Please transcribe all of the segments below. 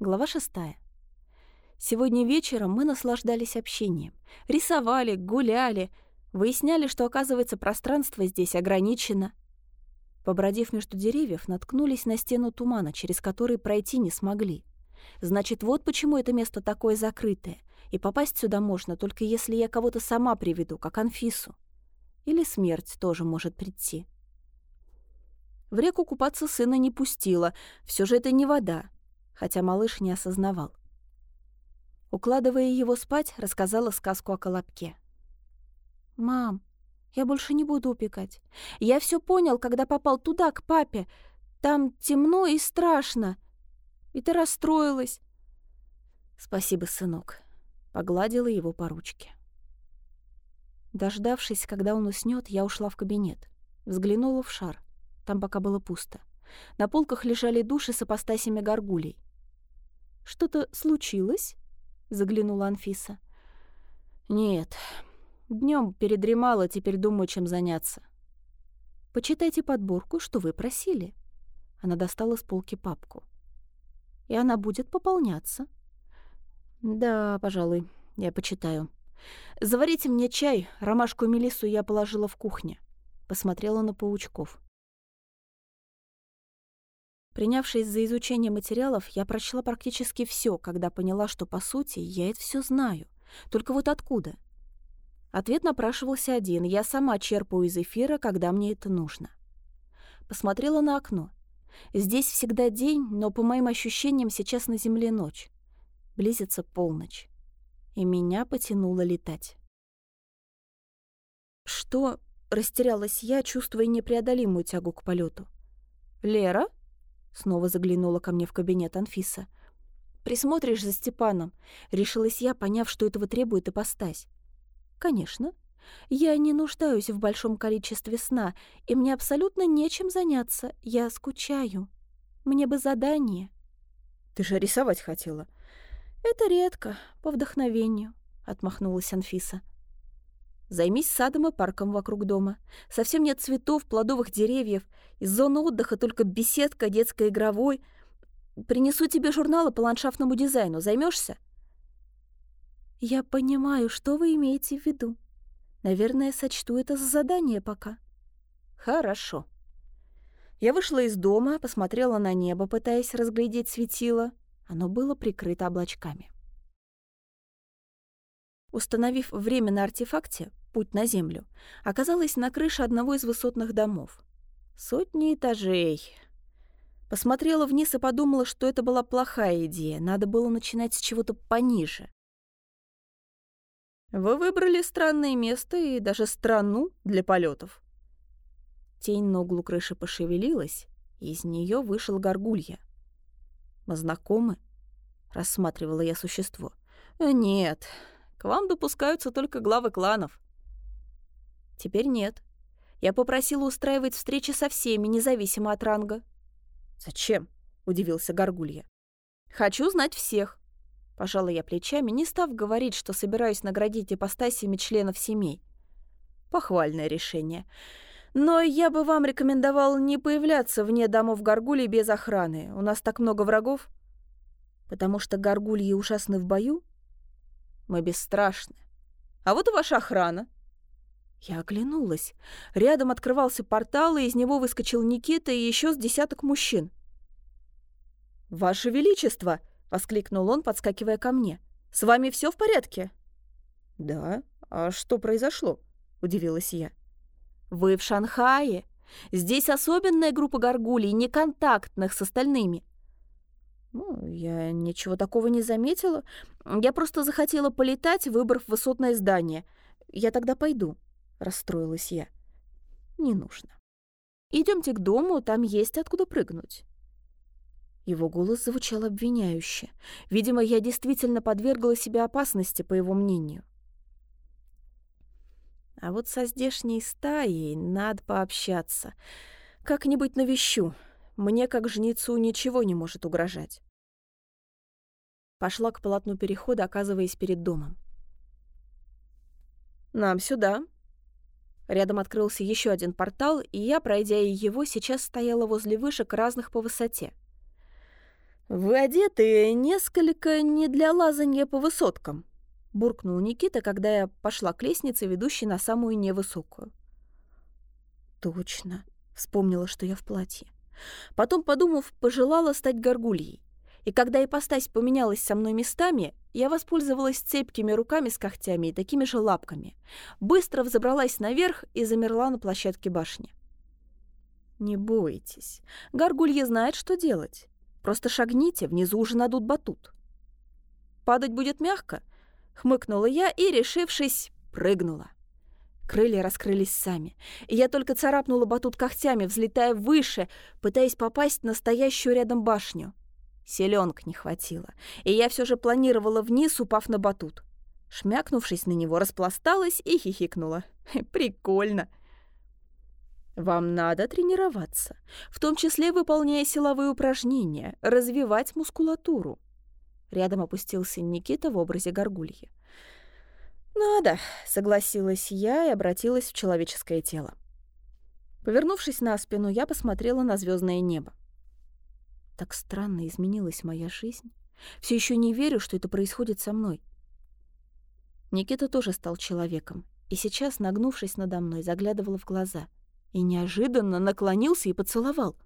Глава шестая. Сегодня вечером мы наслаждались общением. Рисовали, гуляли, выясняли, что, оказывается, пространство здесь ограничено. Побродив между деревьев, наткнулись на стену тумана, через который пройти не смогли. Значит, вот почему это место такое закрытое, и попасть сюда можно, только если я кого-то сама приведу, как Анфису. Или смерть тоже может прийти. В реку купаться сына не пустила, все же это не вода, хотя малыш не осознавал. Укладывая его спать, рассказала сказку о колобке. «Мам, я больше не буду упекать. Я все понял, когда попал туда, к папе. Там темно и страшно. И ты расстроилась». «Спасибо, сынок», — погладила его по ручке. Дождавшись, когда он уснет, я ушла в кабинет. Взглянула в шар. Там пока было пусто. На полках лежали души с апостасями горгулей. «Что-то случилось?» — заглянула Анфиса. «Нет. Днем передремала, теперь думаю, чем заняться». «Почитайте подборку, что вы просили». Она достала с полки папку. «И она будет пополняться». «Да, пожалуй, я почитаю. Заварите мне чай, ромашку и мелиссу я положила в кухне». Посмотрела на паучков. Принявшись за изучение материалов, я прочла практически все, когда поняла, что, по сути, я это все знаю. Только вот откуда? Ответ напрашивался один. Я сама черпаю из эфира, когда мне это нужно. Посмотрела на окно. Здесь всегда день, но, по моим ощущениям, сейчас на Земле ночь. Близится полночь. И меня потянуло летать. «Что?» — растерялась я, чувствуя непреодолимую тягу к полету. «Лера?» Снова заглянула ко мне в кабинет Анфиса. «Присмотришь за Степаном?» Решилась я, поняв, что этого требует ипостась. «Конечно. Я не нуждаюсь в большом количестве сна, и мне абсолютно нечем заняться. Я скучаю. Мне бы задание». «Ты же рисовать хотела». «Это редко, по вдохновению», — отмахнулась Анфиса. Займись садом и парком вокруг дома. Совсем нет цветов, плодовых деревьев. Из зоны отдыха только беседка, детская игровой. Принесу тебе журналы по ландшафтному дизайну. Займешься? Я понимаю, что вы имеете в виду. Наверное, сочту это за задание пока. Хорошо. Я вышла из дома, посмотрела на небо, пытаясь разглядеть светило. Оно было прикрыто облачками. Установив время на артефакте, путь на Землю, оказалась на крыше одного из высотных домов. Сотни этажей. Посмотрела вниз и подумала, что это была плохая идея, надо было начинать с чего-то пониже. Вы выбрали странное место и даже страну для полетов. Тень на углу крыши пошевелилась, и из нее вышел горгулья. «Мы знакомы?» — рассматривала я существо. «Нет, к вам допускаются только главы кланов. Теперь нет. Я попросила устраивать встречи со всеми, независимо от ранга. Зачем? удивился Горгулья. Хочу знать всех. Пожала я плечами, не став говорить, что собираюсь наградить ипостасиями членов семей. Похвальное решение. Но я бы вам рекомендовал не появляться вне домов Горгулей без охраны. У нас так много врагов. Потому что Горгульи ужасны в бою? Мы бесстрашны. А вот и ваша охрана». Я оглянулась. Рядом открывался портал, и из него выскочил Никита и еще с десяток мужчин. «Ваше Величество!» — воскликнул он, подскакивая ко мне. «С вами все в порядке?» «Да. А что произошло?» — удивилась я. «Вы в Шанхае. Здесь особенная группа горгулей, неконтактных с остальными. Ну, я ничего такого не заметила. Я просто захотела полетать, выбрав высотное здание. Я тогда пойду, расстроилась я. Не нужно. Идемте к дому, там есть откуда прыгнуть. Его голос звучал обвиняюще. Видимо, я действительно подвергла себя опасности, по его мнению. А вот со здешней стаей надо пообщаться. Как-нибудь навещу. Мне, как жнецу, ничего не может угрожать. Пошла к полотну перехода, оказываясь перед домом. «Нам сюда». Рядом открылся еще один портал, и я, пройдя его, сейчас стояла возле вышек разных по высоте. «Вы одеты несколько не для лазанья по высоткам», — буркнул Никита, когда я пошла к лестнице, ведущей на самую невысокую. «Точно», — вспомнила, что я в платье. Потом, подумав, пожелала стать горгульей. И когда ипостась поменялась со мной местами, я воспользовалась цепкими руками с когтями и такими же лапками. Быстро взобралась наверх и замерла на площадке башни. «Не бойтесь. Горгулья знает, что делать. Просто шагните, внизу уже надут батут». «Падать будет мягко?» — хмыкнула я и, решившись, прыгнула. Крылья раскрылись сами, и я только царапнула батут когтями, взлетая выше, пытаясь попасть в настоящую рядом башню. Селенок не хватило, и я все же планировала вниз, упав на батут. Шмякнувшись на него, распласталась и хихикнула. Прикольно. Вам надо тренироваться, в том числе выполняя силовые упражнения, развивать мускулатуру. Рядом опустился Никита в образе горгульи. «Надо», — согласилась я и обратилась в человеческое тело. Повернувшись на спину, я посмотрела на звездное небо. Так странно изменилась моя жизнь. Все еще не верю, что это происходит со мной. Никита тоже стал человеком, и сейчас, нагнувшись надо мной, заглядывал в глаза и неожиданно наклонился и поцеловал.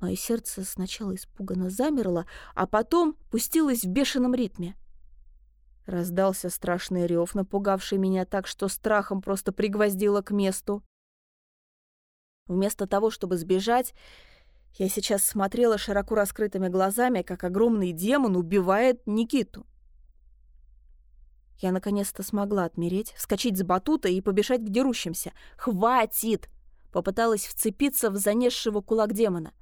Мое сердце сначала испуганно замерло, а потом пустилось в бешеном ритме. Раздался страшный рев, напугавший меня так, что страхом просто пригвоздило к месту. Вместо того, чтобы сбежать, я сейчас смотрела широко раскрытыми глазами, как огромный демон убивает Никиту. Я наконец-то смогла отмереть, вскочить с батута и побежать к дерущимся. «Хватит!» Попыталась вцепиться в занесшего кулак демона.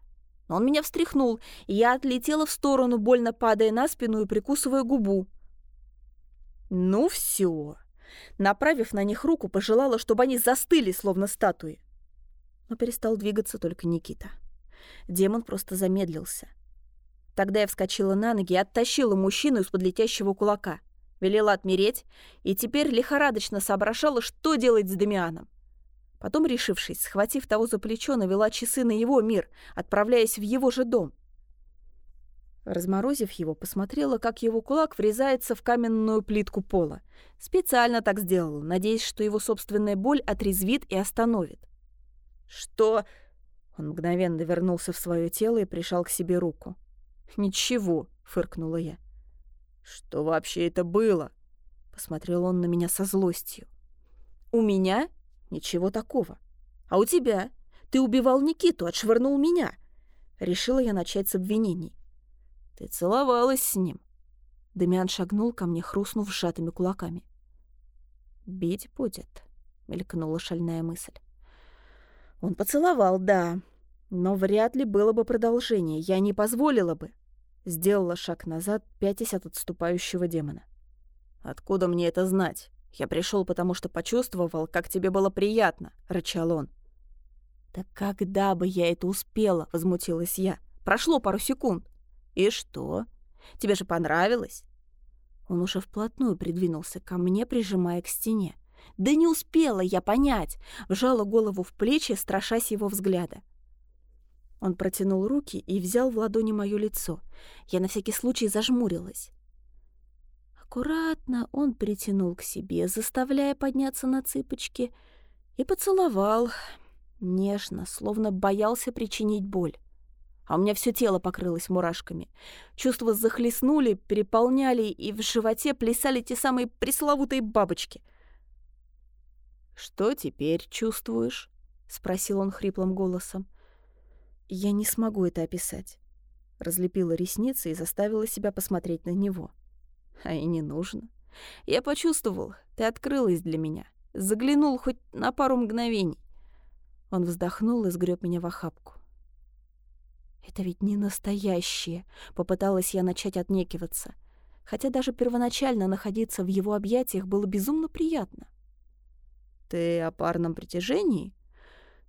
Но он меня встряхнул, и я отлетела в сторону, больно падая на спину и прикусывая губу. «Ну все!» Направив на них руку, пожелала, чтобы они застыли, словно статуи. Но перестал двигаться только Никита. Демон просто замедлился. Тогда я вскочила на ноги и оттащила мужчину из-под летящего кулака. Велела отмереть, и теперь лихорадочно соображала, что делать с Дамианом. Потом, решившись, схватив того за плечо, навела часы на его мир, отправляясь в его же дом. Разморозив его, посмотрела, как его кулак врезается в каменную плитку пола. Специально так сделала, надеясь, что его собственная боль отрезвит и остановит. «Что?» Он мгновенно вернулся в свое тело и прижал к себе руку. «Ничего», — фыркнула я. «Что вообще это было?» Посмотрел он на меня со злостью. «У меня? Ничего такого. А у тебя? Ты убивал Никиту, отшвырнул меня». Решила я начать с обвинений. «Ты целовалась с ним». Дамиан шагнул ко мне, хрустнув сжатыми кулаками. «Бить будет», — мелькнула шальная мысль. Он поцеловал, да, но вряд ли было бы продолжение, я не позволила бы. Сделала шаг назад, пятясь от отступающего демона. «Откуда мне это знать? Я пришел, потому что почувствовал, как тебе было приятно», — рычал он. «Да когда бы я это успела?» — возмутилась я. «Прошло пару секунд». «И что? Тебе же понравилось?» Он уже вплотную придвинулся ко мне, прижимая к стене. Да не успела я понять, вжала голову в плечи, страшась его взгляда. Он протянул руки и взял в ладони мое лицо. Я на всякий случай зажмурилась. Аккуратно он притянул к себе, заставляя подняться на цыпочки, и поцеловал, нежно, словно боялся причинить боль. А у меня все тело покрылось мурашками. Чувства захлестнули, переполняли, и в животе плясали те самые пресловутые бабочки — «Что теперь чувствуешь?» — спросил он хриплым голосом. «Я не смогу это описать». Разлепила ресницы и заставила себя посмотреть на него. «А и не нужно. Я почувствовал, ты открылась для меня. Заглянул хоть на пару мгновений». Он вздохнул и сгреб меня в охапку. «Это ведь не настоящее», — попыталась я начать отнекиваться. Хотя даже первоначально находиться в его объятиях было безумно приятно. Ты о парном притяжении?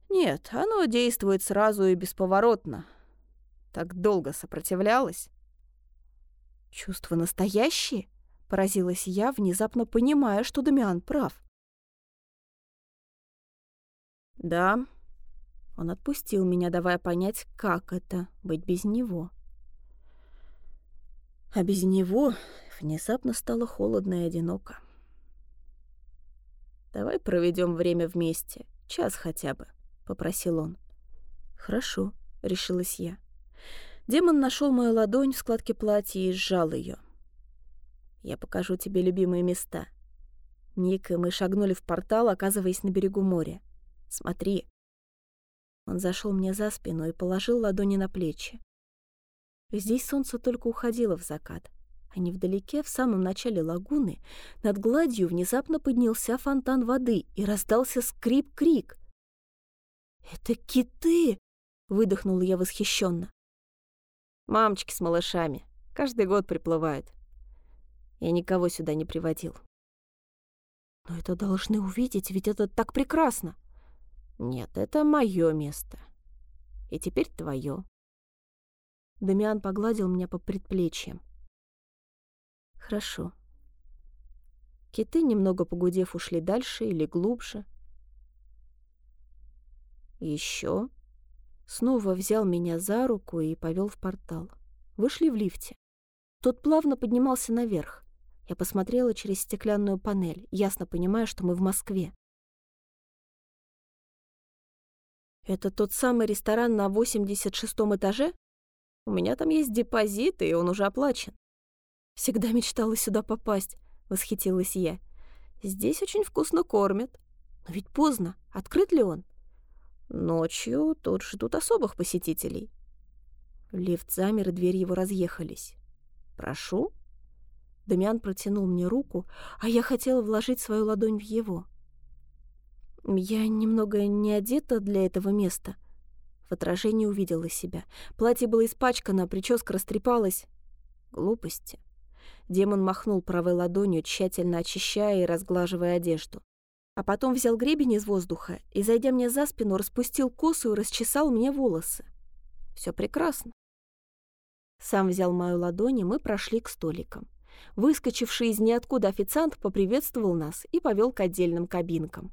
Нет, оно действует сразу и бесповоротно. Так долго сопротивлялась? Чувства настоящие? Поразилась я, внезапно понимая, что Дамиан прав. Да. Он отпустил меня, давая понять, как это — быть без него. А без него внезапно стало холодно и одиноко. «Давай проведем время вместе, час хотя бы», — попросил он. «Хорошо», — решилась я. Демон нашел мою ладонь в складке платья и сжал ее. «Я покажу тебе любимые места». Ник и мы шагнули в портал, оказываясь на берегу моря. «Смотри». Он зашел мне за спину и положил ладони на плечи. Здесь солнце только уходило в закат, а невдалеке, в самом начале лагуны, над гладью внезапно поднялся фонтан воды и раздался скрип-крик. «Это киты!» — выдохнула я восхищенно. «Мамочки с малышами. Каждый год приплывают. Я никого сюда не приводил». «Но это должны увидеть, ведь это так прекрасно!» «Нет, это мое место. И теперь твое. Дамиан погладил меня по предплечьям. Хорошо. Киты, немного погудев, ушли дальше или глубже. Еще. Снова взял меня за руку и повел в портал. Вышли в лифте. Тот плавно поднимался наверх. Я посмотрела через стеклянную панель, ясно понимая, что мы в Москве. «Это тот самый ресторан на 86-м этаже?» У меня там есть депозит, и он уже оплачен. Всегда мечтала сюда попасть, восхитилась я. Здесь очень вкусно кормят. Но ведь поздно. Открыт ли он? Ночью тут ждут особых посетителей. Лифт замер, и двери его разъехались. «Прошу». Дамиан протянул мне руку, а я хотела вложить свою ладонь в его. «Я немного не одета для этого места», в отражении увидела себя. Платье было испачкано, прическа растрепалась. Глупости. Демон махнул правой ладонью, тщательно очищая и разглаживая одежду. А потом взял гребень из воздуха и, зайдя мне за спину, распустил косу и расчесал мне волосы. Все прекрасно. Сам взял мою ладонь, и мы прошли к столикам. Выскочивший из ниоткуда официант поприветствовал нас и повел к отдельным кабинкам.